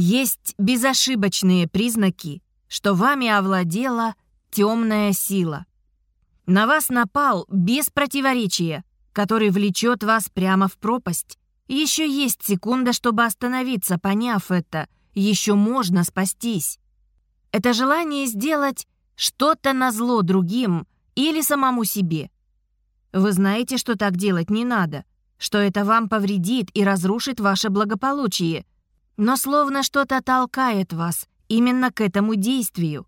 Есть безошибочные признаки, что вами овладела темная сила. На вас напал без противоречия, который влечет вас прямо в пропасть. Еще есть секунда, чтобы остановиться, поняв это. Еще можно спастись. Это желание сделать что-то назло другим или самому себе. Вы знаете, что так делать не надо, что это вам повредит и разрушит ваше благополучие, но словно что-то толкает вас именно к этому действию.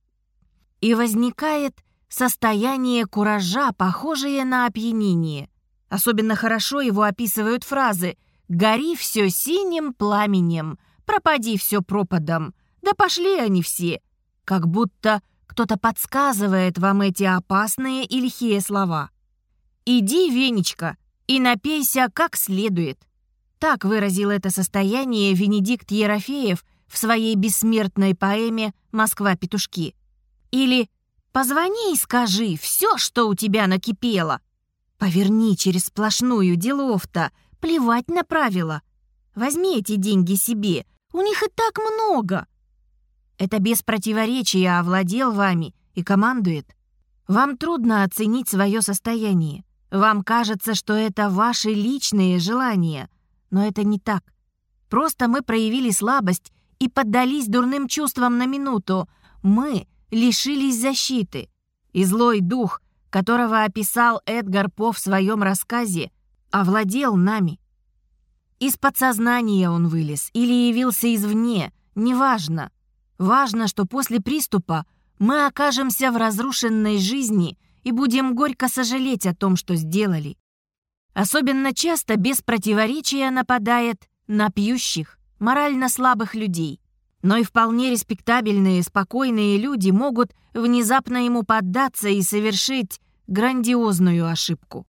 И возникает состояние куража, похожее на опьянение. Особенно хорошо его описывают фразы «Гори все синим пламенем», «Пропади все пропадом», «Да пошли они все», как будто кто-то подсказывает вам эти опасные и лихие слова. «Иди, Венечка, и напейся как следует». Так выразил это состояние Венедикт Ерофеев в своей бессмертной поэме «Москва-петушки». Или «Позвони и скажи все, что у тебя накипело». Поверни через сплошную делов-то, плевать на правила. Возьми эти деньги себе, у них и так много. Это без противоречия овладел вами и командует. Вам трудно оценить свое состояние. Вам кажется, что это ваши личные желания. Но это не так. Просто мы проявили слабость и поддались дурным чувствам на минуту. Мы лишились защиты. И злой дух, которого описал Эдгар По в своем рассказе, овладел нами. Из подсознания он вылез или явился извне, неважно. Важно, что после приступа мы окажемся в разрушенной жизни и будем горько сожалеть о том, что сделали. Особенно часто без противоречия нападает на пьющих, морально слабых людей. Но и вполне респектабельные, спокойные люди могут внезапно ему поддаться и совершить грандиозную ошибку.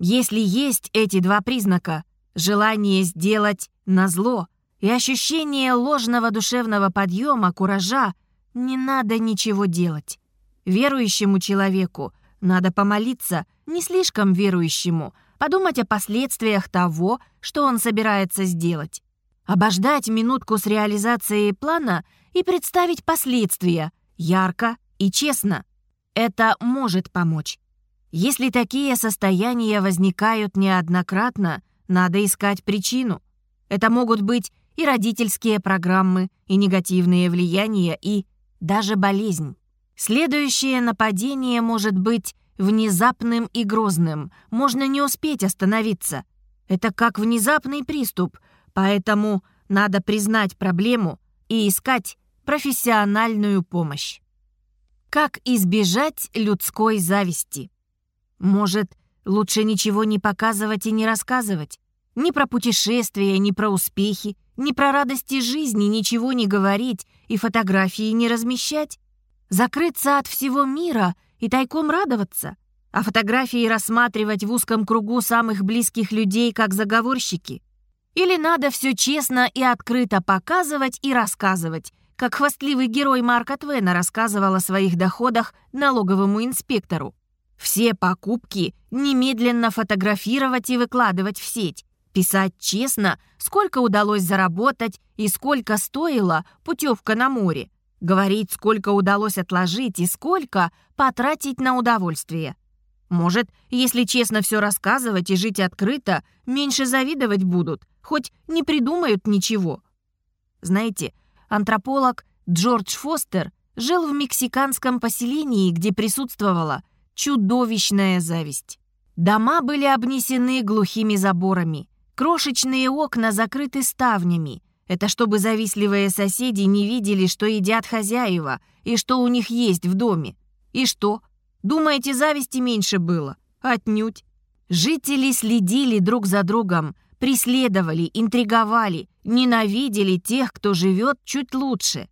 Если есть эти два признака — желание сделать назло и ощущение ложного душевного подъема, куража, не надо ничего делать. Верующему человеку надо помолиться, не слишком верующему, подумать о последствиях того, что он собирается сделать. Обождать минутку с реализацией плана и представить последствия ярко и честно. Это может помочь. Если такие состояния возникают неоднократно, надо искать причину. Это могут быть и родительские программы, и негативные влияния, и даже болезнь. Следующее нападение может быть внезапным и грозным, можно не успеть остановиться. Это как внезапный приступ, поэтому надо признать проблему и искать профессиональную помощь. Как избежать людской зависти? Может, лучше ничего не показывать и не рассказывать? Ни про путешествия, ни про успехи, ни про радости жизни ничего не говорить и фотографии не размещать? Закрыться от всего мира и тайком радоваться? А фотографии рассматривать в узком кругу самых близких людей как заговорщики? Или надо все честно и открыто показывать и рассказывать, как хвастливый герой Марка Твена рассказывал о своих доходах налоговому инспектору? Все покупки немедленно фотографировать и выкладывать в сеть, Писать честно, сколько удалось заработать и сколько стоила путевка на море. Говорить, сколько удалось отложить и сколько потратить на удовольствие. Может, если честно все рассказывать и жить открыто, меньше завидовать будут, хоть не придумают ничего. Знаете, антрополог Джордж Фостер жил в мексиканском поселении, где присутствовала чудовищная зависть. Дома были обнесены глухими заборами, Крошечные окна закрыты ставнями. Это чтобы завистливые соседи не видели, что едят хозяева и что у них есть в доме. И что? Думаете, зависти меньше было? Отнюдь. Жители следили друг за другом, преследовали, интриговали, ненавидели тех, кто живет чуть лучше.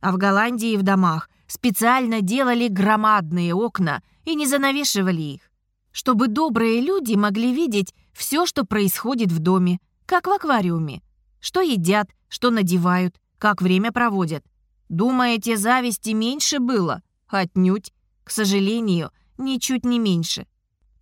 А в Голландии в домах специально делали громадные окна и не занавешивали их чтобы добрые люди могли видеть все, что происходит в доме, как в аквариуме. Что едят, что надевают, как время проводят. Думаете, зависти меньше было? Отнюдь. К сожалению, ничуть не меньше.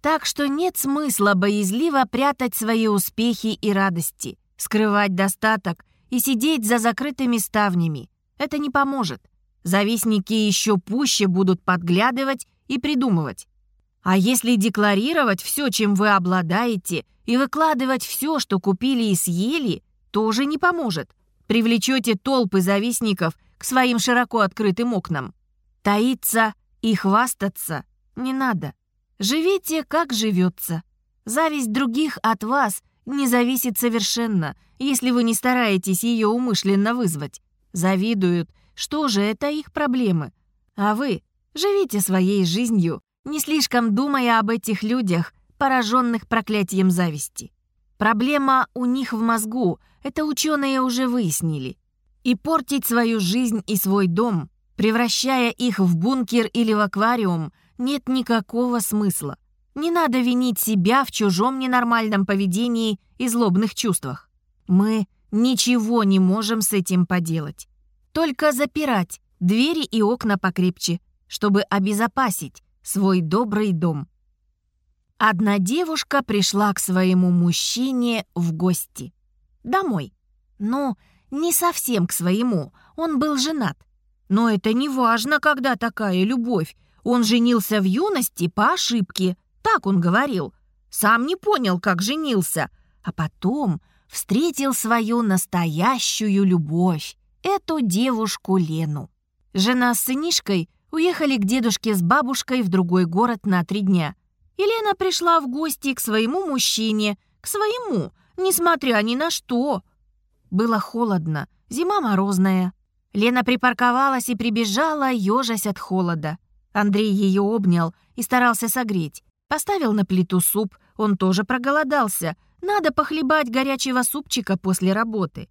Так что нет смысла боязливо прятать свои успехи и радости, скрывать достаток и сидеть за закрытыми ставнями. Это не поможет. Завистники еще пуще будут подглядывать и придумывать. А если декларировать все, чем вы обладаете, и выкладывать все, что купили и съели, тоже не поможет. Привлечете толпы завистников к своим широко открытым окнам. Таиться и хвастаться не надо. Живите, как живется. Зависть других от вас не зависит совершенно, если вы не стараетесь ее умышленно вызвать. Завидуют, что же это их проблемы. А вы живите своей жизнью, не слишком думая об этих людях, пораженных проклятием зависти. Проблема у них в мозгу, это ученые уже выяснили. И портить свою жизнь и свой дом, превращая их в бункер или в аквариум, нет никакого смысла. Не надо винить себя в чужом ненормальном поведении и злобных чувствах. Мы ничего не можем с этим поделать. Только запирать двери и окна покрепче, чтобы обезопасить свой добрый дом. Одна девушка пришла к своему мужчине в гости. Домой. Ну, не совсем к своему, он был женат. Но это не важно, когда такая любовь. Он женился в юности по ошибке, так он говорил. Сам не понял, как женился, а потом встретил свою настоящую любовь, эту девушку Лену. Жена с сынишкой уехали к дедушке с бабушкой в другой город на три дня. Елена пришла в гости к своему мужчине, к своему, несмотря ни на что. Было холодно, зима морозная. Лена припарковалась и прибежала, ежась от холода. Андрей ее обнял и старался согреть. Поставил на плиту суп, он тоже проголодался. Надо похлебать горячего супчика после работы.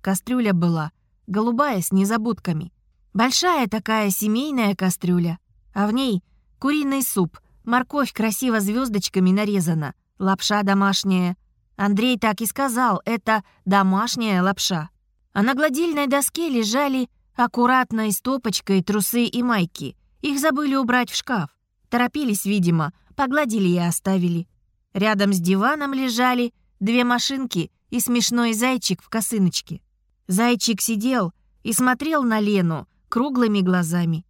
Кастрюля была голубая с незабудками. Большая такая семейная кастрюля, а в ней куриный суп, Морковь красиво звездочками нарезана, лапша домашняя. Андрей так и сказал, это домашняя лапша. А на гладильной доске лежали аккуратной стопочкой трусы и майки. Их забыли убрать в шкаф. Торопились, видимо, погладили и оставили. Рядом с диваном лежали две машинки и смешной зайчик в косыночке. Зайчик сидел и смотрел на Лену круглыми глазами.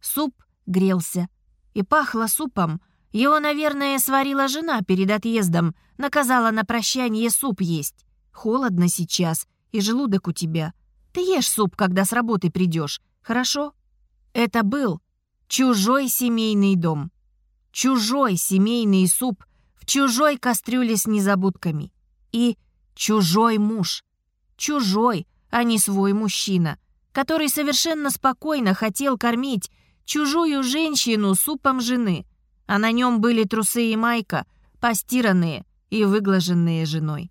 Суп грелся и пахло супом. Его, наверное, сварила жена перед отъездом, наказала на прощание суп есть. Холодно сейчас, и желудок у тебя. Ты ешь суп, когда с работы придешь, хорошо? Это был чужой семейный дом. Чужой семейный суп в чужой кастрюле с незабудками. И чужой муж. Чужой, а не свой мужчина, который совершенно спокойно хотел кормить чужую женщину супом жены, а на нем были трусы и майка, постиранные и выглаженные женой.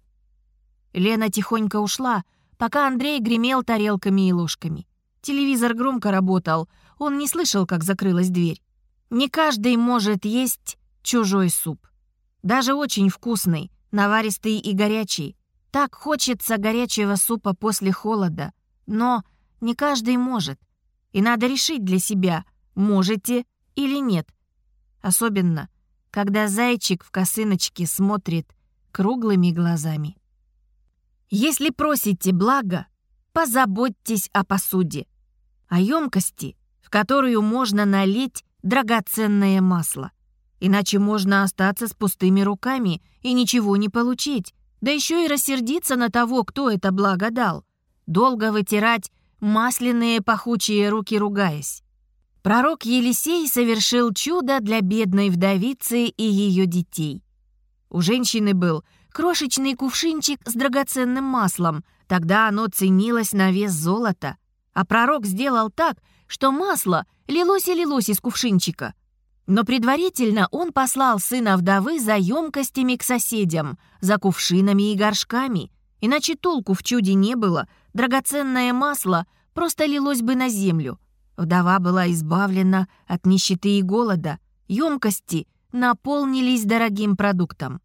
Лена тихонько ушла, пока Андрей гремел тарелками и ложками. Телевизор громко работал, он не слышал, как закрылась дверь. Не каждый может есть чужой суп. Даже очень вкусный, наваристый и горячий. Так хочется горячего супа после холода. Но не каждый может. И надо решить для себя, можете или нет. Особенно, когда зайчик в косыночке смотрит круглыми глазами. Если просите благо, позаботьтесь о посуде, о емкости, в которую можно налить драгоценное масло. Иначе можно остаться с пустыми руками и ничего не получить, да еще и рассердиться на того, кто это благо дал. Долго вытирать масляные пахучие руки, ругаясь. Пророк Елисей совершил чудо для бедной вдовицы и ее детей. У женщины был крошечный кувшинчик с драгоценным маслом, тогда оно ценилось на вес золота. А пророк сделал так, что масло лилось и лилось из кувшинчика. Но предварительно он послал сына вдовы за емкостями к соседям, за кувшинами и горшками. Иначе толку в чуде не было, драгоценное масло просто лилось бы на землю — Вдова была избавлена от нищеты и голода, емкости наполнились дорогим продуктом.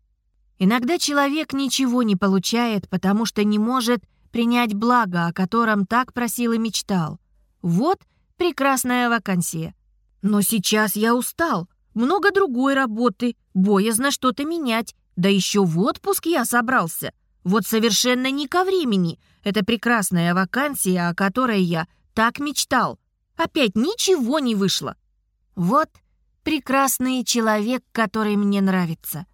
Иногда человек ничего не получает, потому что не может принять благо, о котором так просил и мечтал. Вот прекрасная вакансия. Но сейчас я устал, много другой работы, боязно что-то менять, да еще в отпуск я собрался. Вот совершенно не ко времени, Это прекрасная вакансия, о которой я так мечтал. Опять ничего не вышло. Вот прекрасный человек, который мне нравится.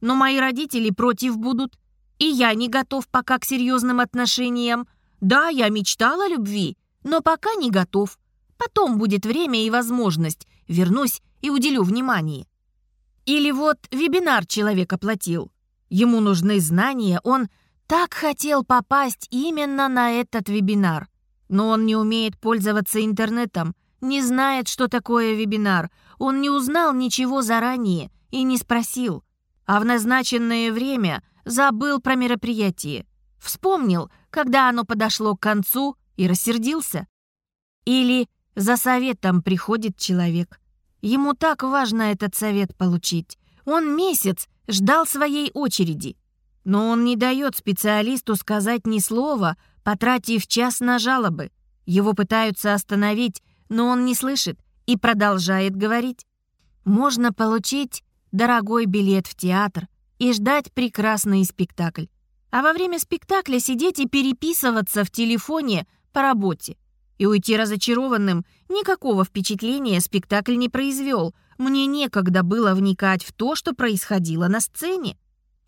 Но мои родители против будут, и я не готов пока к серьезным отношениям. Да, я мечтал о любви, но пока не готов. Потом будет время и возможность. Вернусь и уделю внимание. Или вот вебинар человек оплатил. Ему нужны знания, он так хотел попасть именно на этот вебинар. Но он не умеет пользоваться интернетом, не знает, что такое вебинар. Он не узнал ничего заранее и не спросил. А в назначенное время забыл про мероприятие. Вспомнил, когда оно подошло к концу и рассердился. Или за советом приходит человек. Ему так важно этот совет получить. Он месяц ждал своей очереди. Но он не дает специалисту сказать ни слова, потратив час на жалобы. Его пытаются остановить, но он не слышит и продолжает говорить. Можно получить дорогой билет в театр и ждать прекрасный спектакль. А во время спектакля сидеть и переписываться в телефоне по работе. И уйти разочарованным никакого впечатления спектакль не произвел. Мне некогда было вникать в то, что происходило на сцене.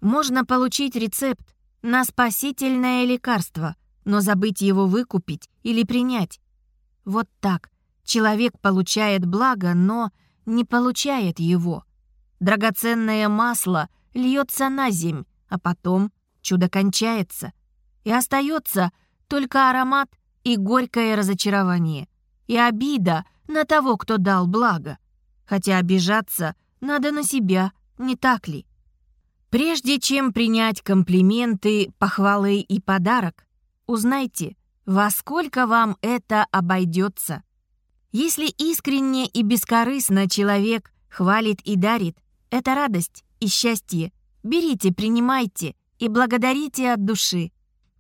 Можно получить рецепт на спасительное лекарство, но забыть его выкупить или принять. Вот так. Человек получает благо, но не получает его. Драгоценное масло льется на земь, а потом чудо кончается. И остается только аромат и горькое разочарование. И обида на того, кто дал благо. Хотя обижаться надо на себя, не так ли? Прежде чем принять комплименты, похвалы и подарок, узнайте, во сколько вам это обойдется. Если искренне и бескорыстно человек хвалит и дарит, это радость и счастье. Берите, принимайте и благодарите от души.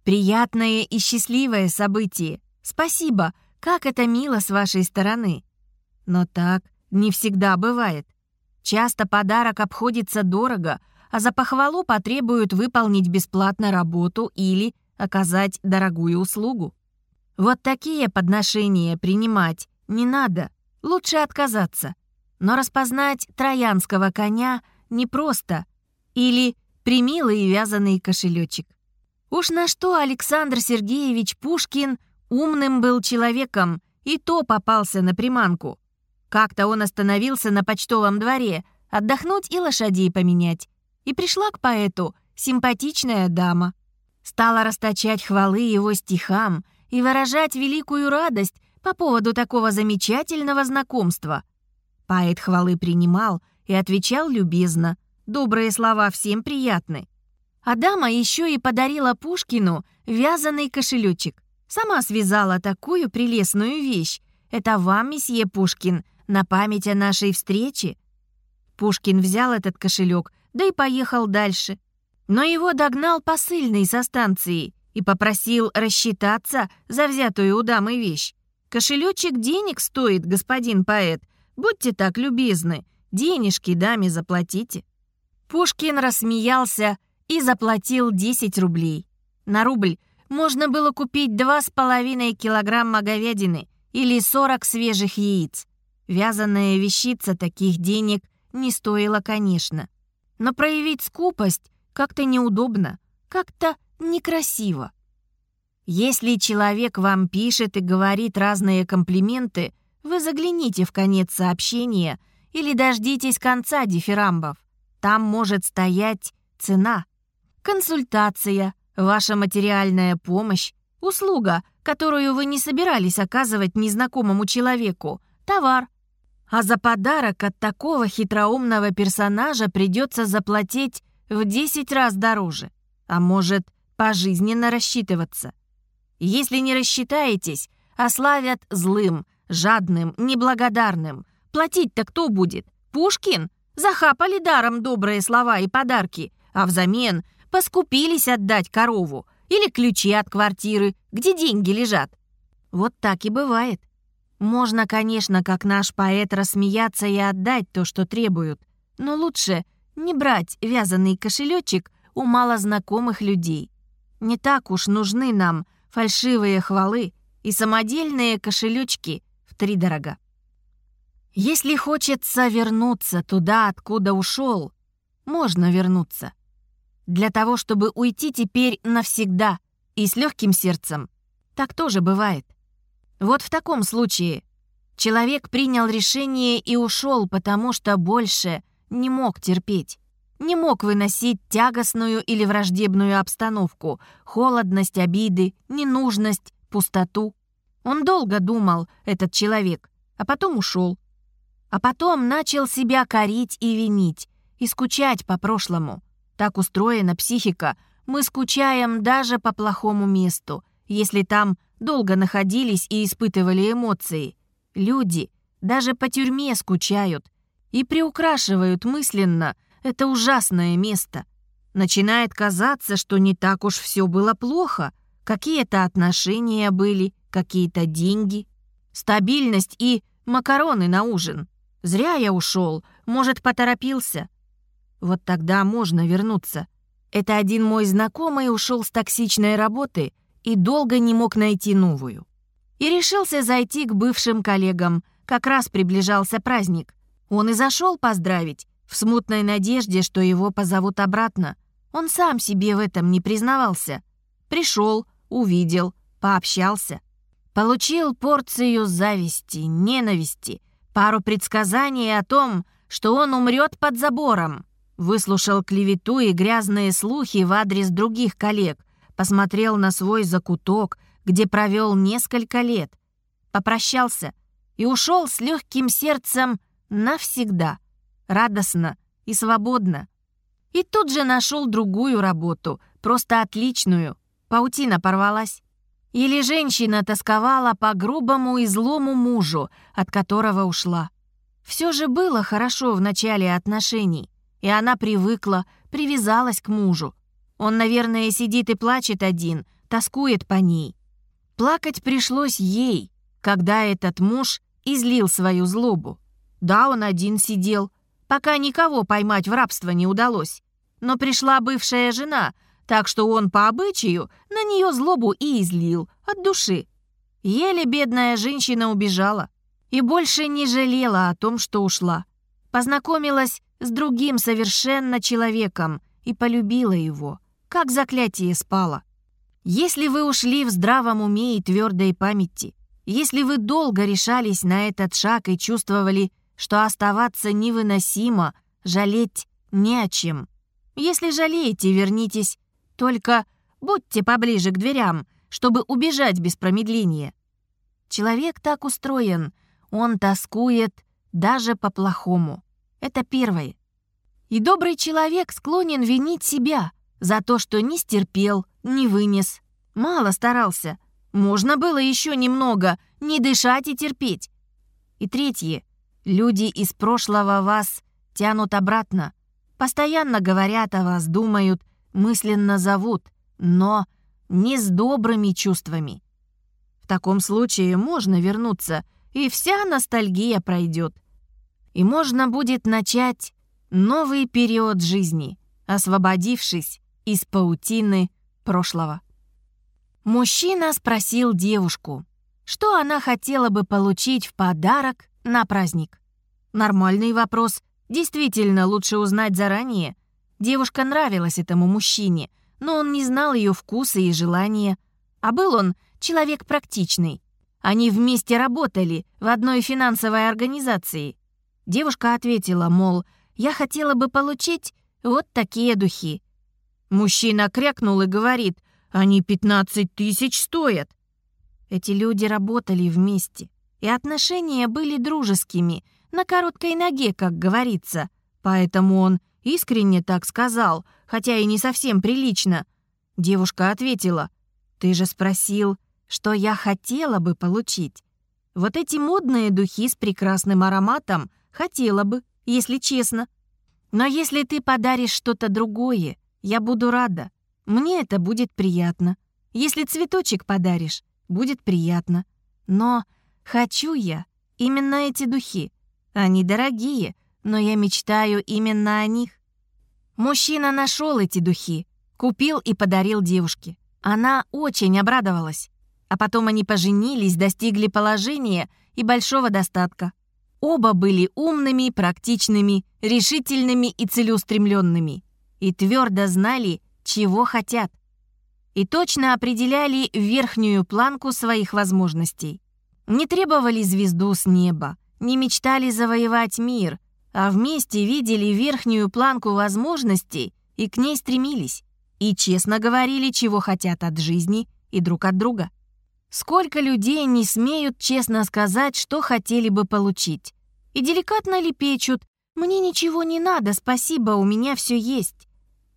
Приятное и счастливое событие. Спасибо, как это мило с вашей стороны. Но так не всегда бывает. Часто подарок обходится дорого – а за похвалу потребуют выполнить бесплатно работу или оказать дорогую услугу. Вот такие подношения принимать не надо, лучше отказаться. Но распознать троянского коня непросто. Или примилый вязаный кошелечек. Уж на что Александр Сергеевич Пушкин умным был человеком, и то попался на приманку. Как-то он остановился на почтовом дворе, отдохнуть и лошадей поменять и пришла к поэту симпатичная дама. Стала расточать хвалы его стихам и выражать великую радость по поводу такого замечательного знакомства. Поэт хвалы принимал и отвечал любезно. Добрые слова всем приятны. А дама еще и подарила Пушкину вязаный кошелечек. Сама связала такую прелестную вещь. Это вам, месье Пушкин, на память о нашей встрече. Пушкин взял этот кошелек да и поехал дальше. Но его догнал посыльный со станции и попросил рассчитаться за взятую у дамы вещь. «Кошелечек денег стоит, господин поэт. Будьте так любезны, денежки даме заплатите». Пушкин рассмеялся и заплатил 10 рублей. На рубль можно было купить два с половиной килограмма говядины или 40 свежих яиц. Вязаная вещица таких денег не стоила, конечно. Но проявить скупость как-то неудобно, как-то некрасиво. Если человек вам пишет и говорит разные комплименты, вы загляните в конец сообщения или дождитесь конца дифирамбов. Там может стоять цена. Консультация, ваша материальная помощь, услуга, которую вы не собирались оказывать незнакомому человеку, товар, а за подарок от такого хитроумного персонажа придется заплатить в 10 раз дороже, а может, пожизненно рассчитываться. Если не рассчитаетесь, ославят злым, жадным, неблагодарным. Платить-то кто будет? Пушкин? Захапали даром добрые слова и подарки, а взамен поскупились отдать корову или ключи от квартиры, где деньги лежат. Вот так и бывает. Можно, конечно, как наш поэт, рассмеяться и отдать то, что требуют, но лучше не брать вязаный кошелечек у малознакомых людей. Не так уж нужны нам фальшивые хвалы и самодельные кошелечки втридорога. Если хочется вернуться туда, откуда ушел, можно вернуться. Для того, чтобы уйти теперь навсегда и с легким сердцем, так тоже бывает. Вот в таком случае человек принял решение и ушел, потому что больше не мог терпеть. Не мог выносить тягостную или враждебную обстановку, холодность, обиды, ненужность, пустоту. Он долго думал, этот человек, а потом ушел. А потом начал себя корить и винить, и скучать по прошлому. Так устроена психика, мы скучаем даже по плохому месту, если там долго находились и испытывали эмоции. Люди даже по тюрьме скучают и приукрашивают мысленно это ужасное место. Начинает казаться, что не так уж все было плохо, какие-то отношения были, какие-то деньги, стабильность и макароны на ужин. Зря я ушел, может, поторопился. Вот тогда можно вернуться. Это один мой знакомый ушел с токсичной работы и долго не мог найти новую. И решился зайти к бывшим коллегам. Как раз приближался праздник. Он и зашел поздравить, в смутной надежде, что его позовут обратно. Он сам себе в этом не признавался. Пришел, увидел, пообщался. Получил порцию зависти, ненависти, пару предсказаний о том, что он умрет под забором. Выслушал клевету и грязные слухи в адрес других коллег, посмотрел на свой закуток, где провел несколько лет, попрощался и ушел с легким сердцем навсегда, радостно и свободно. И тут же нашел другую работу, просто отличную. Паутина порвалась. Или женщина тосковала по грубому и злому мужу, от которого ушла. Все же было хорошо в начале отношений, и она привыкла, привязалась к мужу. Он, наверное, сидит и плачет один, тоскует по ней. Плакать пришлось ей, когда этот муж излил свою злобу. Да, он один сидел, пока никого поймать в рабство не удалось. Но пришла бывшая жена, так что он по обычаю на нее злобу и излил от души. Еле бедная женщина убежала и больше не жалела о том, что ушла. Познакомилась с другим совершенно человеком и полюбила его, как заклятие спало. Если вы ушли в здравом уме и твердой памяти, если вы долго решались на этот шаг и чувствовали, что оставаться невыносимо, жалеть не о чем. Если жалеете, вернитесь. Только будьте поближе к дверям, чтобы убежать без промедления. Человек так устроен, он тоскует даже по-плохому. Это первое. И добрый человек склонен винить себя за то, что не стерпел, не вынес. Мало старался. Можно было еще немного не дышать и терпеть. И третье. Люди из прошлого вас тянут обратно. Постоянно говорят о вас, думают, мысленно зовут, но не с добрыми чувствами. В таком случае можно вернуться, и вся ностальгия пройдет. И можно будет начать новый период жизни, освободившись из паутины прошлого. Мужчина спросил девушку, что она хотела бы получить в подарок на праздник? Нормальный вопрос. Действительно, лучше узнать заранее. Девушка нравилась этому мужчине, но он не знал ее вкуса и желания. А был он человек практичный. Они вместе работали в одной финансовой организации. Девушка ответила, мол, я хотела бы получить вот такие духи. Мужчина крякнул и говорит, они 15 тысяч стоят. Эти люди работали вместе и отношения были дружескими, на короткой ноге, как говорится. Поэтому он искренне так сказал, хотя и не совсем прилично. Девушка ответила, «Ты же спросил, что я хотела бы получить. Вот эти модные духи с прекрасным ароматом хотела бы, если честно. Но если ты подаришь что-то другое, я буду рада. Мне это будет приятно. Если цветочек подаришь, будет приятно. Но Хочу я именно эти духи. Они дорогие, но я мечтаю именно о них. Мужчина нашел эти духи, купил и подарил девушке. Она очень обрадовалась. А потом они поженились, достигли положения и большого достатка. Оба были умными, практичными, решительными и целеустремленными. И твердо знали, чего хотят. И точно определяли верхнюю планку своих возможностей. Не требовали звезду с неба, не мечтали завоевать мир, а вместе видели верхнюю планку возможностей и к ней стремились. И честно говорили, чего хотят от жизни и друг от друга. Сколько людей не смеют честно сказать, что хотели бы получить. И деликатно лепечут «Мне ничего не надо, спасибо, у меня все есть».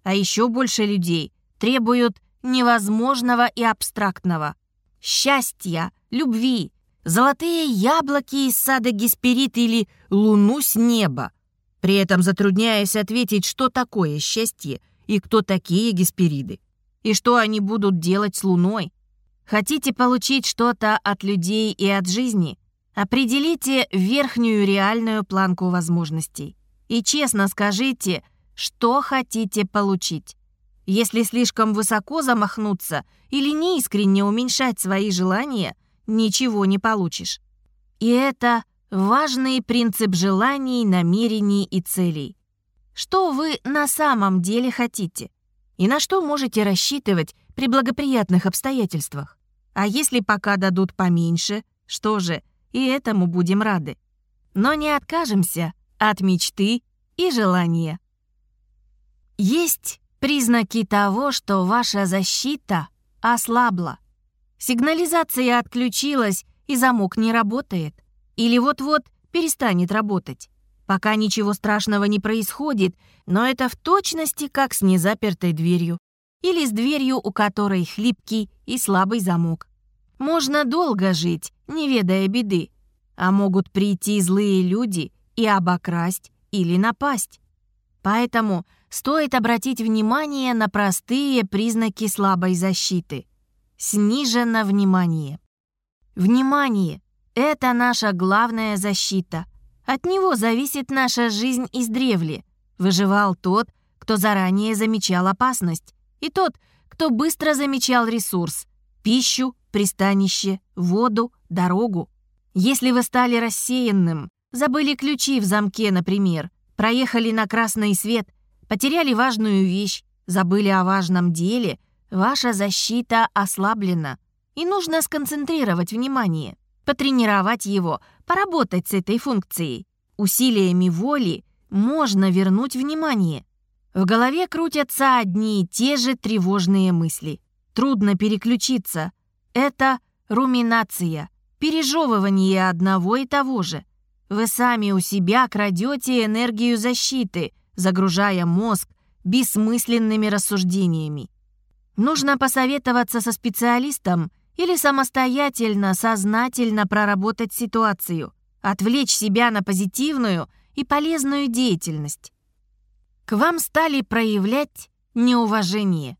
А еще больше людей требуют невозможного и абстрактного. Счастья, любви, золотые яблоки из сада Гесперид или луну с неба. При этом затрудняясь ответить, что такое счастье и кто такие Геспериды. И что они будут делать с луной. Хотите получить что-то от людей и от жизни? Определите верхнюю реальную планку возможностей. И честно скажите, что хотите получить. Если слишком высоко замахнуться или неискренне уменьшать свои желания, ничего не получишь. И это важный принцип желаний, намерений и целей. Что вы на самом деле хотите? И на что можете рассчитывать при благоприятных обстоятельствах? А если пока дадут поменьше, что же, и этому будем рады. Но не откажемся от мечты и желания. Есть признаки того, что ваша защита ослабла. Сигнализация отключилась, и замок не работает. Или вот-вот перестанет работать. Пока ничего страшного не происходит, но это в точности как с незапертой дверью или с дверью, у которой хлипкий и слабый замок. Можно долго жить, не ведая беды, а могут прийти злые люди и обокрасть или напасть. Поэтому стоит обратить внимание на простые признаки слабой защиты. Снижено внимание. Внимание — это наша главная защита. От него зависит наша жизнь издревле. Выживал тот, кто заранее замечал опасность, и тот, кто быстро замечал ресурс — пищу, пристанище, воду, дорогу. Если вы стали рассеянным, забыли ключи в замке, например, проехали на красный свет, потеряли важную вещь, забыли о важном деле, ваша защита ослаблена, и нужно сконцентрировать внимание, потренировать его, поработать с этой функцией. Усилиями воли можно вернуть внимание. В голове крутятся одни и те же тревожные мысли. Трудно переключиться. Это руминация, пережевывание одного и того же. Вы сами у себя крадете энергию защиты, загружая мозг бессмысленными рассуждениями. Нужно посоветоваться со специалистом или самостоятельно, сознательно проработать ситуацию, отвлечь себя на позитивную и полезную деятельность к вам стали проявлять неуважение.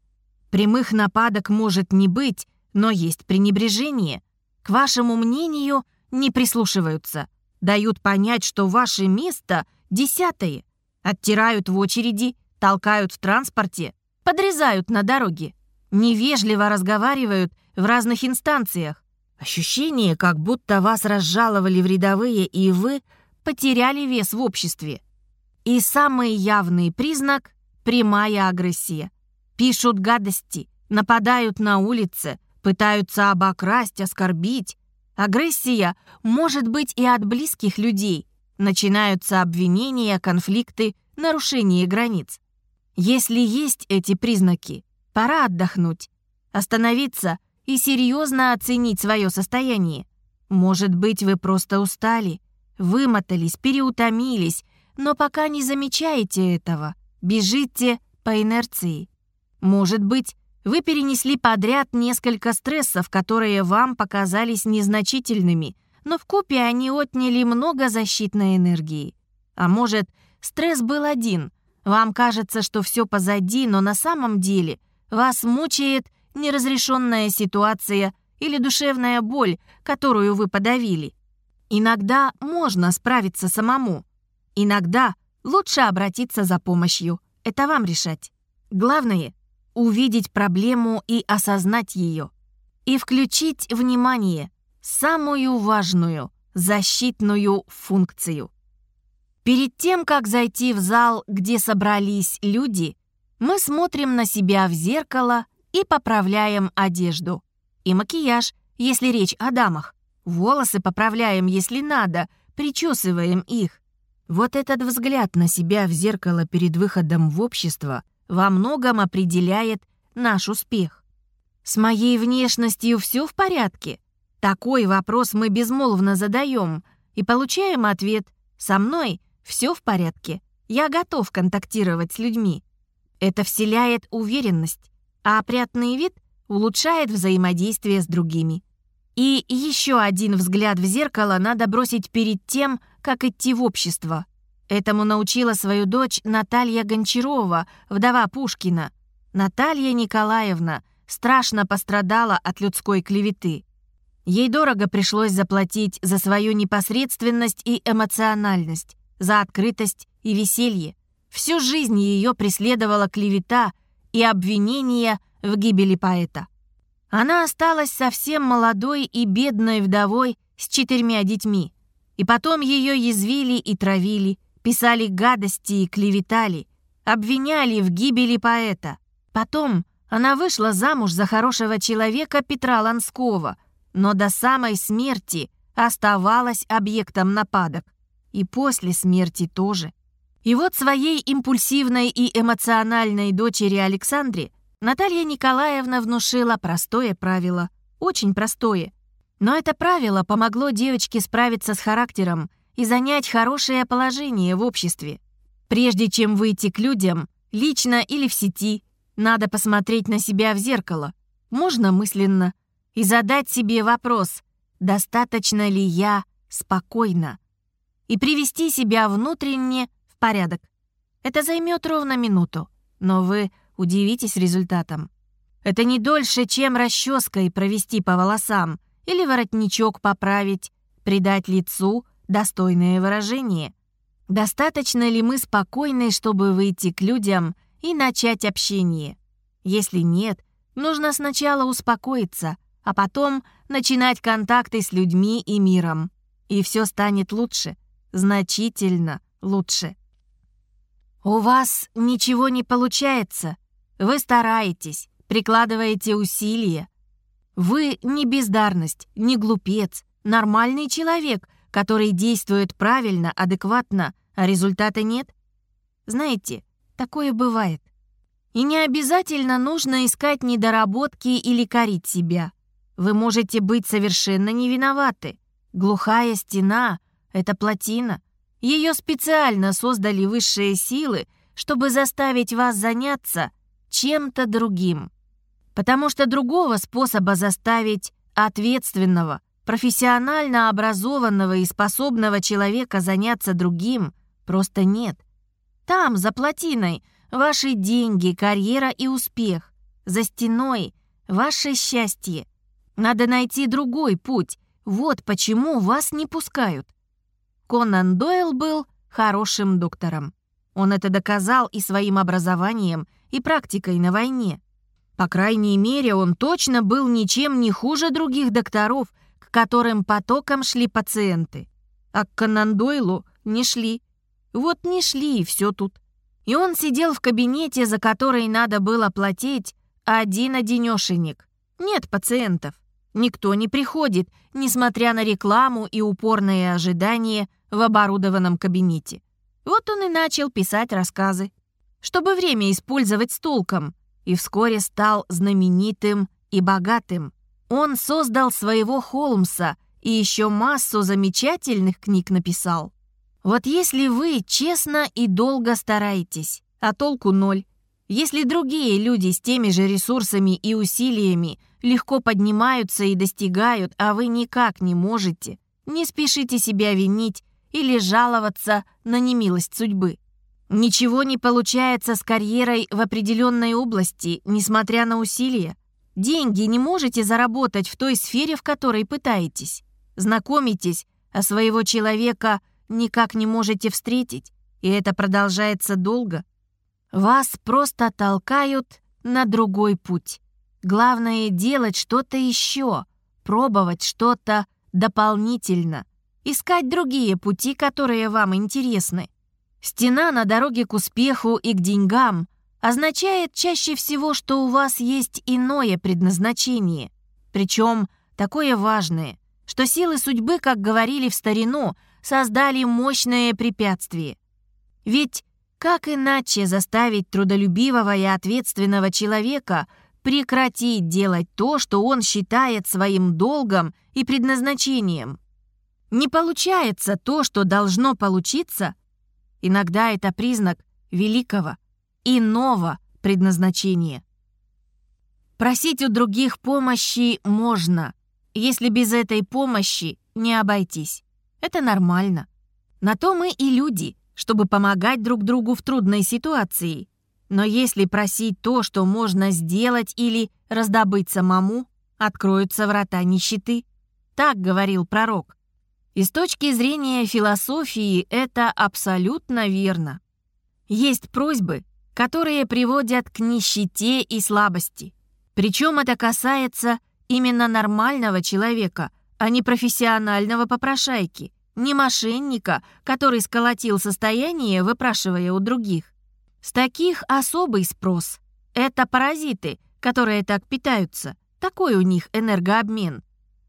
Прямых нападок может не быть, но есть пренебрежение. К вашему мнению не прислушиваются, дают понять, что ваше место десятое, оттирают в очереди, толкают в транспорте, подрезают на дороге, невежливо разговаривают в разных инстанциях. Ощущение, как будто вас разжаловали в рядовые, и вы потеряли вес в обществе. И самый явный признак – прямая агрессия. Пишут гадости, нападают на улице, пытаются обокрасть, оскорбить. Агрессия может быть и от близких людей. Начинаются обвинения, конфликты, нарушение границ. Если есть эти признаки, пора отдохнуть, остановиться и серьезно оценить свое состояние. Может быть, вы просто устали, вымотались, переутомились но пока не замечаете этого, бежите по инерции. Может быть, вы перенесли подряд несколько стрессов, которые вам показались незначительными, но в купе они отняли много защитной энергии. А может, стресс был один. Вам кажется, что все позади, но на самом деле вас мучает неразрешенная ситуация или душевная боль, которую вы подавили. Иногда можно справиться самому, Иногда лучше обратиться за помощью. Это вам решать. Главное увидеть проблему и осознать ее. И включить внимание, самую важную, защитную функцию. Перед тем, как зайти в зал, где собрались люди, мы смотрим на себя в зеркало и поправляем одежду. И макияж, если речь о дамах. Волосы поправляем, если надо, причесываем их. Вот этот взгляд на себя в зеркало перед выходом в общество во многом определяет наш успех. С моей внешностью все в порядке? Такой вопрос мы безмолвно задаем и получаем ответ «Со мной все в порядке, я готов контактировать с людьми». Это вселяет уверенность, а опрятный вид улучшает взаимодействие с другими. И еще один взгляд в зеркало надо бросить перед тем, как идти в общество. Этому научила свою дочь Наталья Гончарова, вдова Пушкина. Наталья Николаевна страшно пострадала от людской клеветы. Ей дорого пришлось заплатить за свою непосредственность и эмоциональность, за открытость и веселье. Всю жизнь ее преследовала клевета и обвинения в гибели поэта. Она осталась совсем молодой и бедной вдовой с четырьмя детьми. И потом ее язвили и травили, писали гадости и клеветали, обвиняли в гибели поэта. Потом она вышла замуж за хорошего человека Петра Ланского, но до самой смерти оставалась объектом нападок. И после смерти тоже. И вот своей импульсивной и эмоциональной дочери Александре Наталья Николаевна внушила простое правило, очень простое. Но это правило помогло девочке справиться с характером и занять хорошее положение в обществе. Прежде чем выйти к людям, лично или в сети, надо посмотреть на себя в зеркало, можно мысленно, и задать себе вопрос, достаточно ли я спокойна, и привести себя внутренне порядок. Это займет ровно минуту, но вы удивитесь результатом. Это не дольше, чем расческой провести по волосам или воротничок поправить, придать лицу достойное выражение. Достаточно ли мы спокойны, чтобы выйти к людям и начать общение? Если нет, нужно сначала успокоиться, а потом начинать контакты с людьми и миром. И все станет лучше, значительно лучше. У вас ничего не получается, вы стараетесь, прикладываете усилия. Вы не бездарность, не глупец, нормальный человек, который действует правильно, адекватно, а результата нет. Знаете, такое бывает. И не обязательно нужно искать недоработки или корить себя. Вы можете быть совершенно не виноваты. Глухая стена — это плотина. Ее специально создали высшие силы, чтобы заставить вас заняться чем-то другим. Потому что другого способа заставить ответственного, профессионально образованного и способного человека заняться другим просто нет. Там, за плотиной, ваши деньги, карьера и успех. За стеной — ваше счастье. Надо найти другой путь. Вот почему вас не пускают. Конан Дойл был хорошим доктором. Он это доказал и своим образованием, и практикой на войне. По крайней мере, он точно был ничем не хуже других докторов, к которым потоком шли пациенты. А к Канандойлу не шли. Вот не шли, и все тут. И он сидел в кабинете, за который надо было платить один-одинешенек. Нет пациентов. Никто не приходит, несмотря на рекламу и упорное ожидание в оборудованном кабинете. Вот он и начал писать рассказы чтобы время использовать с толком, и вскоре стал знаменитым и богатым. Он создал своего Холмса и еще массу замечательных книг написал. Вот если вы честно и долго стараетесь, а толку ноль, если другие люди с теми же ресурсами и усилиями легко поднимаются и достигают, а вы никак не можете, не спешите себя винить или жаловаться на немилость судьбы. Ничего не получается с карьерой в определенной области, несмотря на усилия. Деньги не можете заработать в той сфере, в которой пытаетесь. Знакомитесь, а своего человека никак не можете встретить, и это продолжается долго. Вас просто толкают на другой путь. Главное — делать что-то еще, пробовать что-то дополнительно, искать другие пути, которые вам интересны. Стена на дороге к успеху и к деньгам означает чаще всего, что у вас есть иное предназначение, причем такое важное, что силы судьбы, как говорили в старину, создали мощное препятствие. Ведь как иначе заставить трудолюбивого и ответственного человека прекратить делать то, что он считает своим долгом и предназначением? Не получается то, что должно получиться? Иногда это признак великого, иного предназначения. Просить у других помощи можно, если без этой помощи не обойтись. Это нормально. На то мы и люди, чтобы помогать друг другу в трудной ситуации. Но если просить то, что можно сделать или раздобыть самому, откроются врата нищеты. Так говорил пророк. И с точки зрения философии это абсолютно верно. Есть просьбы, которые приводят к нищете и слабости. Причем это касается именно нормального человека, а не профессионального попрошайки, не мошенника, который сколотил состояние, выпрашивая у других. С таких особый спрос. Это паразиты, которые так питаются. Такой у них энергообмен.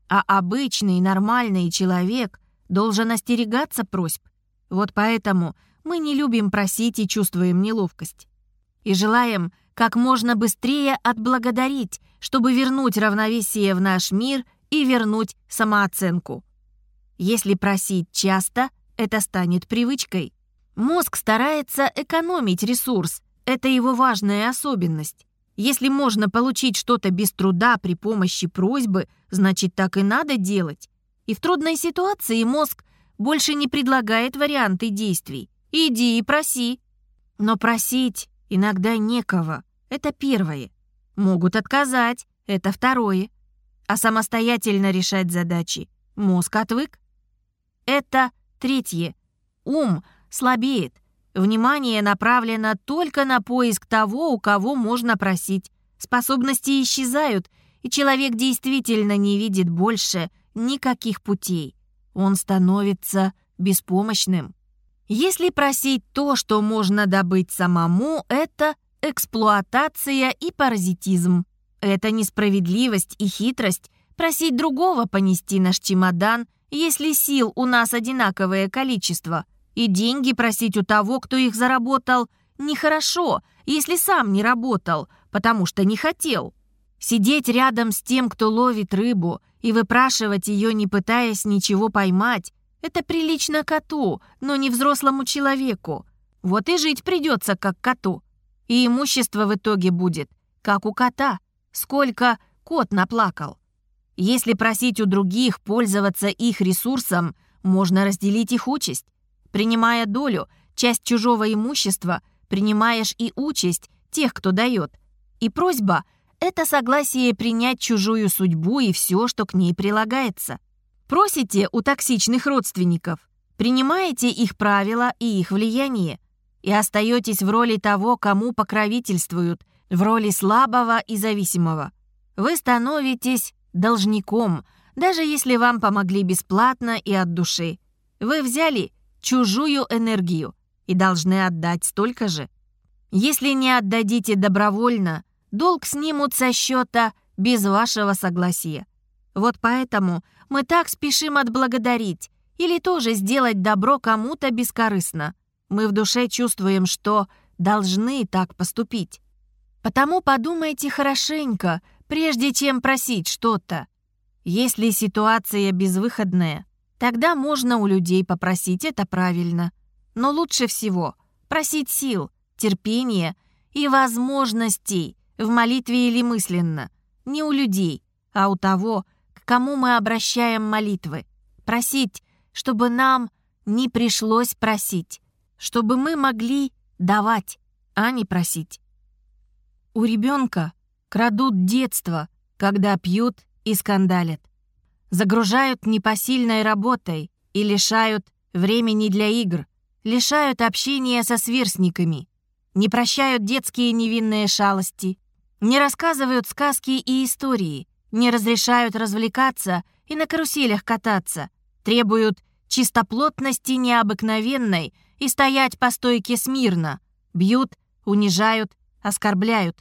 А обычный нормальный человек должен остерегаться просьб. Вот поэтому мы не любим просить и чувствуем неловкость и желаем как можно быстрее отблагодарить, чтобы вернуть равновесие в наш мир и вернуть самооценку. Если просить часто, это станет привычкой. Мозг старается экономить ресурс, это его важная особенность. Если можно получить что-то без труда при помощи просьбы, значит так и надо делать. И в трудной ситуации мозг больше не предлагает варианты действий. Иди и проси. Но просить Иногда некого. Это первое. Могут отказать. Это второе. А самостоятельно решать задачи. Мозг отвык. Это третье. Ум слабеет. Внимание направлено только на поиск того, у кого можно просить. Способности исчезают, и человек действительно не видит больше никаких путей. Он становится беспомощным. Если просить то, что можно добыть самому, это эксплуатация и паразитизм. Это несправедливость и хитрость просить другого понести наш чемодан, если сил у нас одинаковое количество. И деньги просить у того, кто их заработал, нехорошо, если сам не работал, потому что не хотел. Сидеть рядом с тем, кто ловит рыбу, и выпрашивать ее, не пытаясь ничего поймать, это прилично коту, но не взрослому человеку. Вот и жить придется как коту. И имущество в итоге будет, как у кота. Сколько кот наплакал. Если просить у других пользоваться их ресурсом, можно разделить их участь. Принимая долю, часть чужого имущества, принимаешь и участь тех, кто дает. И просьба — это согласие принять чужую судьбу и все, что к ней прилагается. Просите у токсичных родственников, принимаете их правила и их влияние и остаетесь в роли того, кому покровительствуют, в роли слабого и зависимого. Вы становитесь должником, даже если вам помогли бесплатно и от души. Вы взяли чужую энергию и должны отдать столько же. Если не отдадите добровольно, долг снимут со счета без вашего согласия. Вот поэтому мы так спешим отблагодарить или тоже сделать добро кому-то бескорыстно. Мы в душе чувствуем, что должны так поступить. Потому подумайте хорошенько, прежде чем просить что-то. Если ситуация безвыходная, тогда можно у людей попросить, это правильно. Но лучше всего просить сил, терпения и возможностей в молитве или мысленно. Не у людей, а у того, кому мы обращаем молитвы. Просить, чтобы нам не пришлось просить, чтобы мы могли давать, а не просить. У ребенка крадут детство, когда пьют и скандалят. Загружают непосильной работой и лишают времени для игр, лишают общения со сверстниками, не прощают детские невинные шалости. Не рассказывают сказки и истории, не разрешают развлекаться и на каруселях кататься, требуют чистоплотности необыкновенной и стоять по стойке смирно, бьют, унижают, оскорбляют.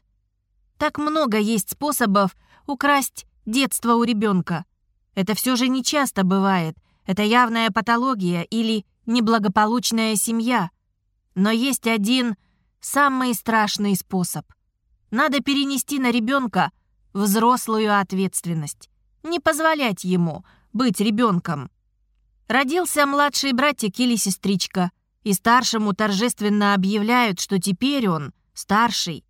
Так много есть способов украсть детство у ребенка. Это все же не часто бывает. Это явная патология или неблагополучная семья. Но есть один самый страшный способ. Надо перенести на ребенка взрослую ответственность. Не позволять ему быть ребенком. Родился младший братик или сестричка, и старшему торжественно объявляют, что теперь он старший,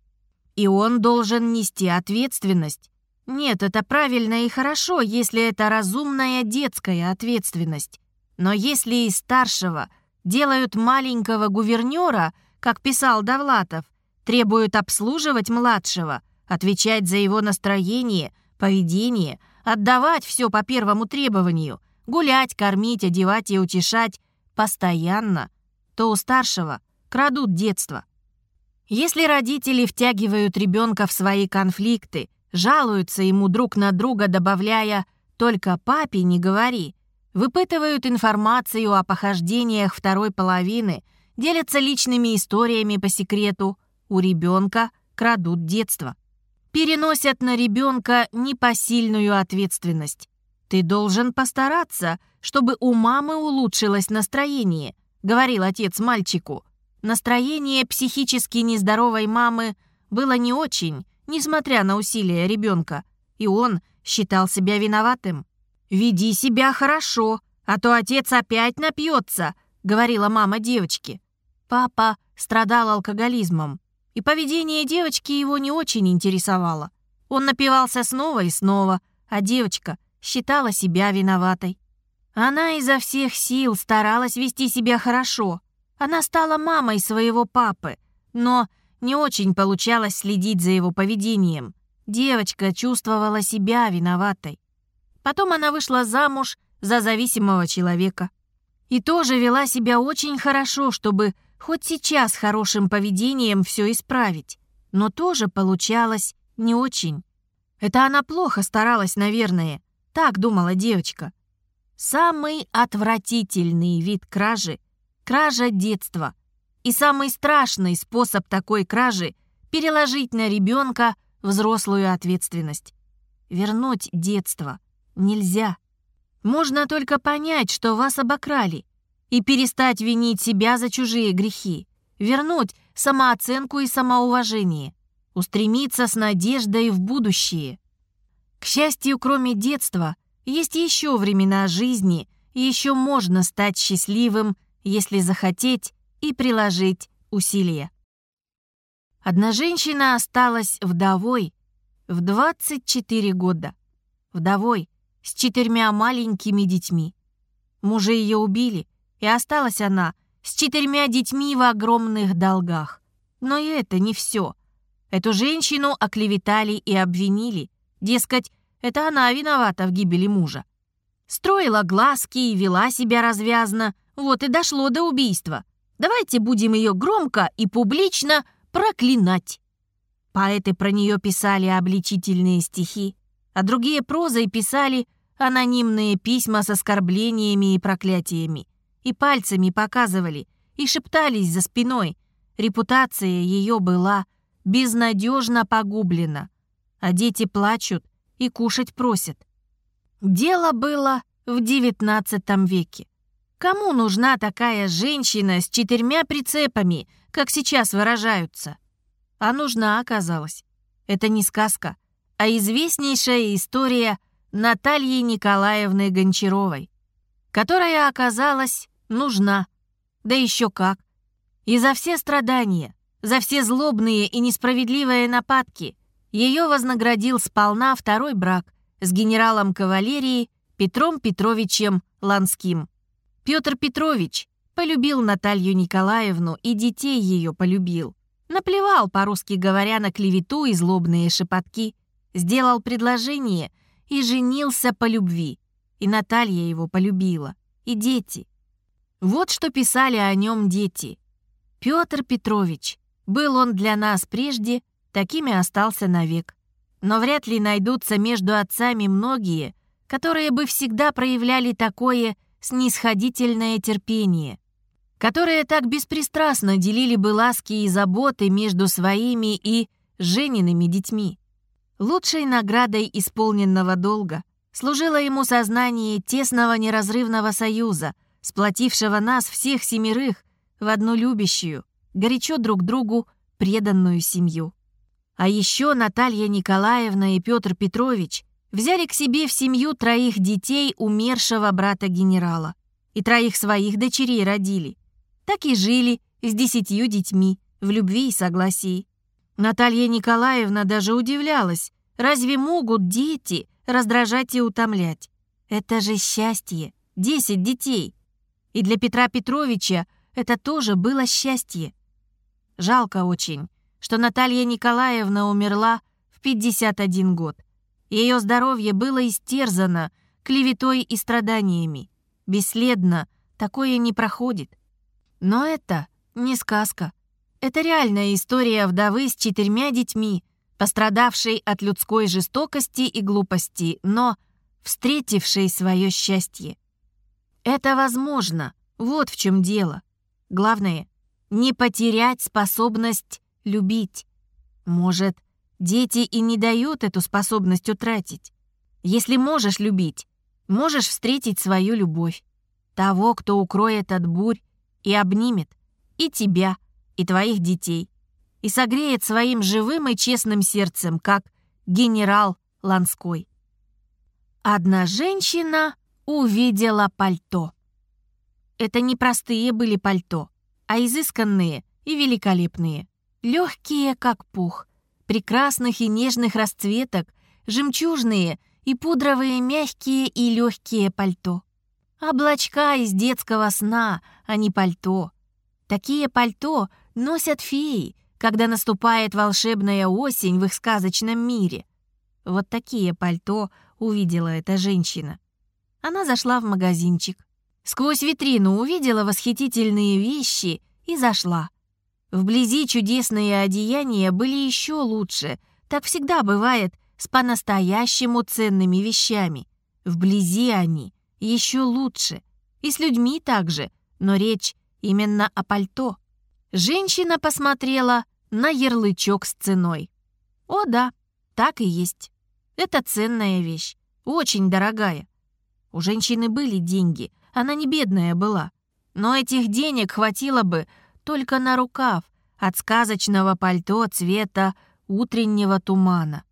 и он должен нести ответственность. Нет, это правильно и хорошо, если это разумная детская ответственность. Но если из старшего делают маленького гувернера, как писал Довлатов, требуют обслуживать младшего, отвечать за его настроение, поведение, отдавать все по первому требованию, гулять, кормить, одевать и утешать постоянно, то у старшего крадут детство. Если родители втягивают ребенка в свои конфликты, жалуются ему друг на друга, добавляя «только папе не говори», выпытывают информацию о похождениях второй половины, делятся личными историями по секрету, у ребенка крадут детство. Переносят на ребенка непосильную ответственность. «Ты должен постараться, чтобы у мамы улучшилось настроение», — говорил отец мальчику. Настроение психически нездоровой мамы было не очень, несмотря на усилия ребенка, и он считал себя виноватым. «Веди себя хорошо, а то отец опять напьется», — говорила мама девочки. Папа страдал алкоголизмом, и поведение девочки его не очень интересовало. Он напивался снова и снова, а девочка считала себя виноватой. Она изо всех сил старалась вести себя хорошо, она стала мамой своего папы, но не очень получалось следить за его поведением. Девочка чувствовала себя виноватой. Потом она вышла замуж за зависимого человека. И тоже вела себя очень хорошо, чтобы хоть сейчас хорошим поведением все исправить. Но тоже получалось не очень. Это она плохо старалась, наверное. Так думала девочка. Самый отвратительный вид кражи Кража детства. И самый страшный способ такой кражи – переложить на ребенка взрослую ответственность. Вернуть детство нельзя. Можно только понять, что вас обокрали, и перестать винить себя за чужие грехи, вернуть самооценку и самоуважение, устремиться с надеждой в будущее. К счастью, кроме детства, есть еще времена жизни, и еще можно стать счастливым если захотеть и приложить усилия. Одна женщина осталась вдовой в 24 года. Вдовой с четырьмя маленькими детьми. Мужа ее убили, и осталась она с четырьмя детьми в огромных долгах. Но и это не все. Эту женщину оклеветали и обвинили. Дескать, это она виновата в гибели мужа. Строила глазки и вела себя развязно – вот и дошло до убийства. Давайте будем ее громко и публично проклинать. Поэты про нее писали обличительные стихи, а другие прозой писали анонимные письма с оскорблениями и проклятиями. И пальцами показывали, и шептались за спиной. Репутация ее была безнадежно погублена, а дети плачут и кушать просят. Дело было в девятнадцатом веке. Кому нужна такая женщина с четырьмя прицепами, как сейчас выражаются? А нужна оказалась. Это не сказка, а известнейшая история Натальи Николаевны Гончаровой, которая оказалась нужна. Да еще как. И за все страдания, за все злобные и несправедливые нападки ее вознаградил сполна второй брак с генералом кавалерии Петром Петровичем Ланским. Петр Петрович полюбил Наталью Николаевну и детей ее полюбил. Наплевал, по-русски говоря, на клевету и злобные шепотки. Сделал предложение и женился по любви. И Наталья его полюбила. И дети. Вот что писали о нем дети. Петр Петрович. Был он для нас прежде такими остался навек. Но вряд ли найдутся между отцами многие, которые бы всегда проявляли такое снисходительное терпение, которые так беспристрастно делили бы ласки и заботы между своими и Жениными детьми. Лучшей наградой исполненного долга служило ему сознание тесного неразрывного союза, сплотившего нас всех семерых в одну любящую, горячо друг другу преданную семью. А еще Наталья Николаевна и Петр Петрович взяли к себе в семью троих детей умершего брата генерала и троих своих дочерей родили. Так и жили с десятью детьми в любви и согласии. Наталья Николаевна даже удивлялась, разве могут дети раздражать и утомлять? Это же счастье, десять детей. И для Петра Петровича это тоже было счастье. Жалко очень, что Наталья Николаевна умерла в 51 год. Ее здоровье было истерзано клеветой и страданиями. Бесследно такое не проходит. Но это не сказка. Это реальная история вдовы с четырьмя детьми, пострадавшей от людской жестокости и глупости, но встретившей свое счастье. Это возможно, вот в чем дело. Главное — не потерять способность любить. Может, дети и не дают эту способность утратить. Если можешь любить, можешь встретить свою любовь. Того, кто укроет от бурь и обнимет и тебя, и твоих детей, и согреет своим живым и честным сердцем, как генерал Ланской. Одна женщина увидела пальто. Это не простые были пальто, а изысканные и великолепные легкие, как пух, прекрасных и нежных расцветок, жемчужные и пудровые мягкие и легкие пальто. Облачка из детского сна, а не пальто. Такие пальто носят феи, когда наступает волшебная осень в их сказочном мире. Вот такие пальто увидела эта женщина. Она зашла в магазинчик. Сквозь витрину увидела восхитительные вещи и зашла. Вблизи чудесные одеяния были еще лучше. Так всегда бывает с по-настоящему ценными вещами. Вблизи они еще лучше. И с людьми также, но речь именно о пальто. Женщина посмотрела на ярлычок с ценой. О да, так и есть. Это ценная вещь, очень дорогая. У женщины были деньги, она не бедная была. Но этих денег хватило бы только на рукав от сказочного пальто цвета утреннего тумана.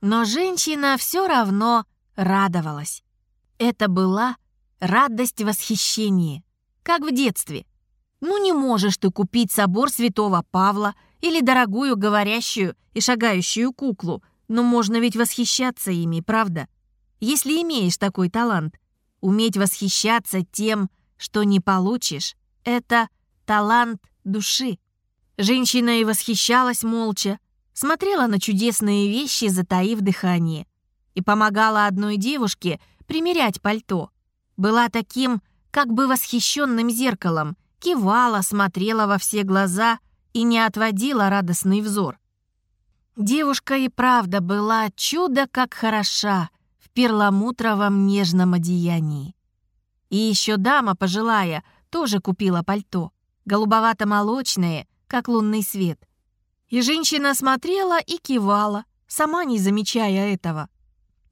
Но женщина все равно радовалась. Это была радость восхищения, как в детстве. Ну не можешь ты купить собор святого Павла или дорогую говорящую и шагающую куклу, но можно ведь восхищаться ими, правда? Если имеешь такой талант, уметь восхищаться тем, что не получишь, это талант души. Женщина и восхищалась молча, смотрела на чудесные вещи, затаив дыхание, и помогала одной девушке примерять пальто. Была таким, как бы восхищенным зеркалом, кивала, смотрела во все глаза и не отводила радостный взор. Девушка и правда была чудо как хороша в перламутровом нежном одеянии. И еще дама пожилая тоже купила пальто голубовато-молочные, как лунный свет. И женщина смотрела и кивала, сама не замечая этого.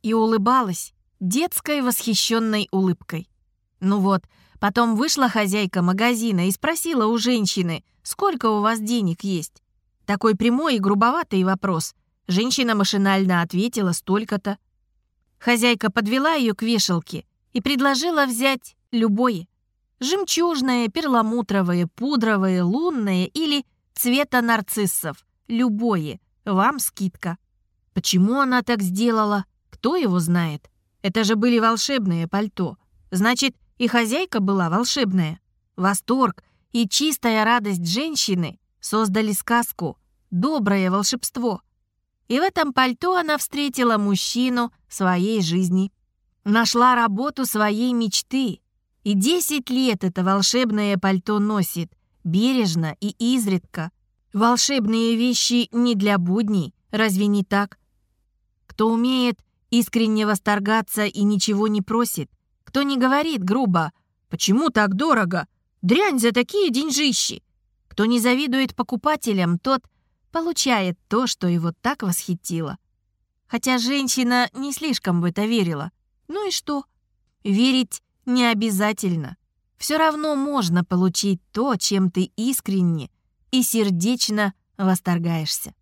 И улыбалась детской восхищенной улыбкой. Ну вот, потом вышла хозяйка магазина и спросила у женщины, сколько у вас денег есть. Такой прямой и грубоватый вопрос. Женщина машинально ответила столько-то. Хозяйка подвела ее к вешалке и предложила взять любое. Жемчужное, перламутровое, пудровое, лунное или цвета нарциссов. Любое. Вам скидка. Почему она так сделала? Кто его знает? Это же были волшебные пальто. Значит, и хозяйка была волшебная. Восторг и чистая радость женщины создали сказку «Доброе волшебство». И в этом пальто она встретила мужчину своей жизни. Нашла работу своей мечты, и десять лет это волшебное пальто носит, бережно и изредка. Волшебные вещи не для будней, разве не так? Кто умеет искренне восторгаться и ничего не просит, кто не говорит грубо «Почему так дорого? Дрянь за такие деньжищи!» Кто не завидует покупателям, тот получает то, что его так восхитило. Хотя женщина не слишком в это верила. Ну и что? Верить не обязательно. Все равно можно получить то, чем ты искренне и сердечно восторгаешься.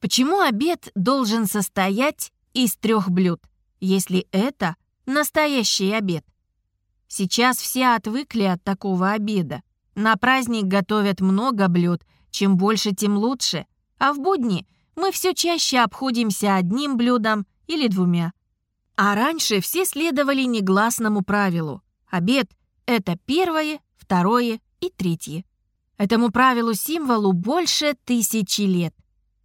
Почему обед должен состоять из трех блюд, если это настоящий обед? Сейчас все отвыкли от такого обеда. На праздник готовят много блюд, чем больше, тем лучше. А в будни мы все чаще обходимся одним блюдом или двумя. А раньше все следовали негласному правилу. Обед — это первое, второе и третье. Этому правилу-символу больше тысячи лет.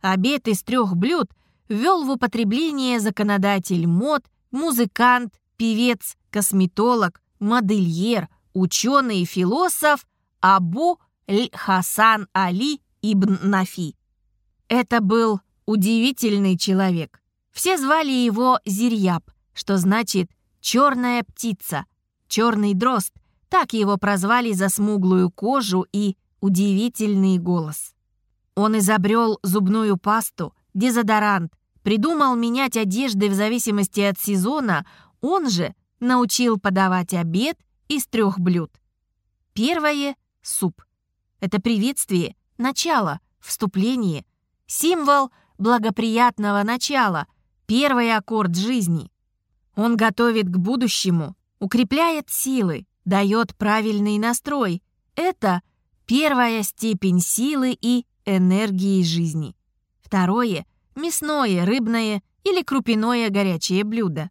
Обед из трех блюд ввел в употребление законодатель мод, музыкант, певец, косметолог, модельер, ученый и философ Абу Ль-Хасан Али ибн Нафи. Это был удивительный человек. Все звали его Зирьяб, что значит «черная птица», «черный дрозд», так его прозвали за смуглую кожу и удивительный голос. Он изобрел зубную пасту, дезодорант, придумал менять одежды в зависимости от сезона, он же научил подавать обед из трех блюд. Первое — суп. Это приветствие, начало, вступление, символ благоприятного начала, первый аккорд жизни. Он готовит к будущему, укрепляет силы, дает правильный настрой. Это первая степень силы и энергии жизни. Второе – мясное, рыбное или крупяное горячее блюдо.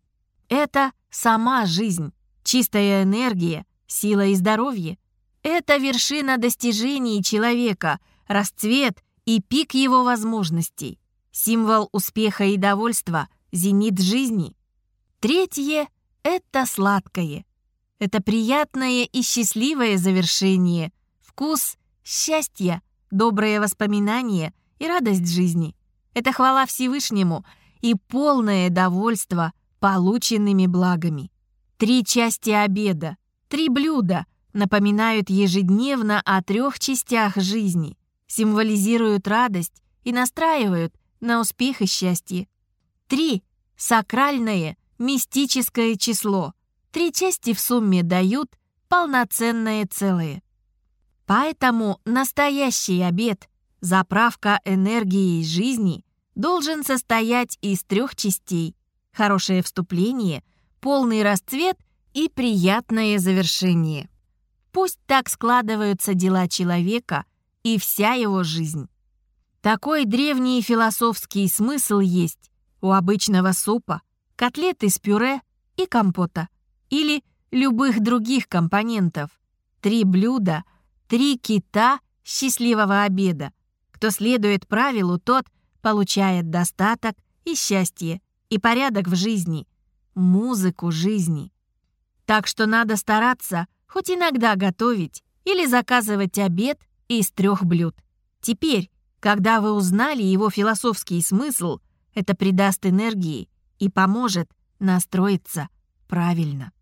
Это сама жизнь, чистая энергия, сила и здоровье. Это вершина достижений человека, расцвет и пик его возможностей, символ успеха и довольства, зенит жизни. Третье — это сладкое. Это приятное и счастливое завершение, вкус счастья, добрые воспоминания и радость жизни. Это хвала Всевышнему и полное довольство полученными благами. Три части обеда, три блюда напоминают ежедневно о трех частях жизни, символизируют радость и настраивают на успех и счастье. Три — сакральное, мистическое число. Три части в сумме дают полноценное целое. Поэтому настоящий обед, заправка энергией жизни, должен состоять из трех частей. Хорошее вступление, полный расцвет и приятное завершение. Пусть так складываются дела человека и вся его жизнь. Такой древний философский смысл есть у обычного супа, котлет из пюре и компота или любых других компонентов. Три блюда, три кита счастливого обеда. Кто следует правилу, тот получает достаток и счастье, и порядок в жизни, музыку жизни. Так что надо стараться хоть иногда готовить или заказывать обед из трех блюд. Теперь когда вы узнали его философский смысл, это придаст энергии и поможет настроиться правильно.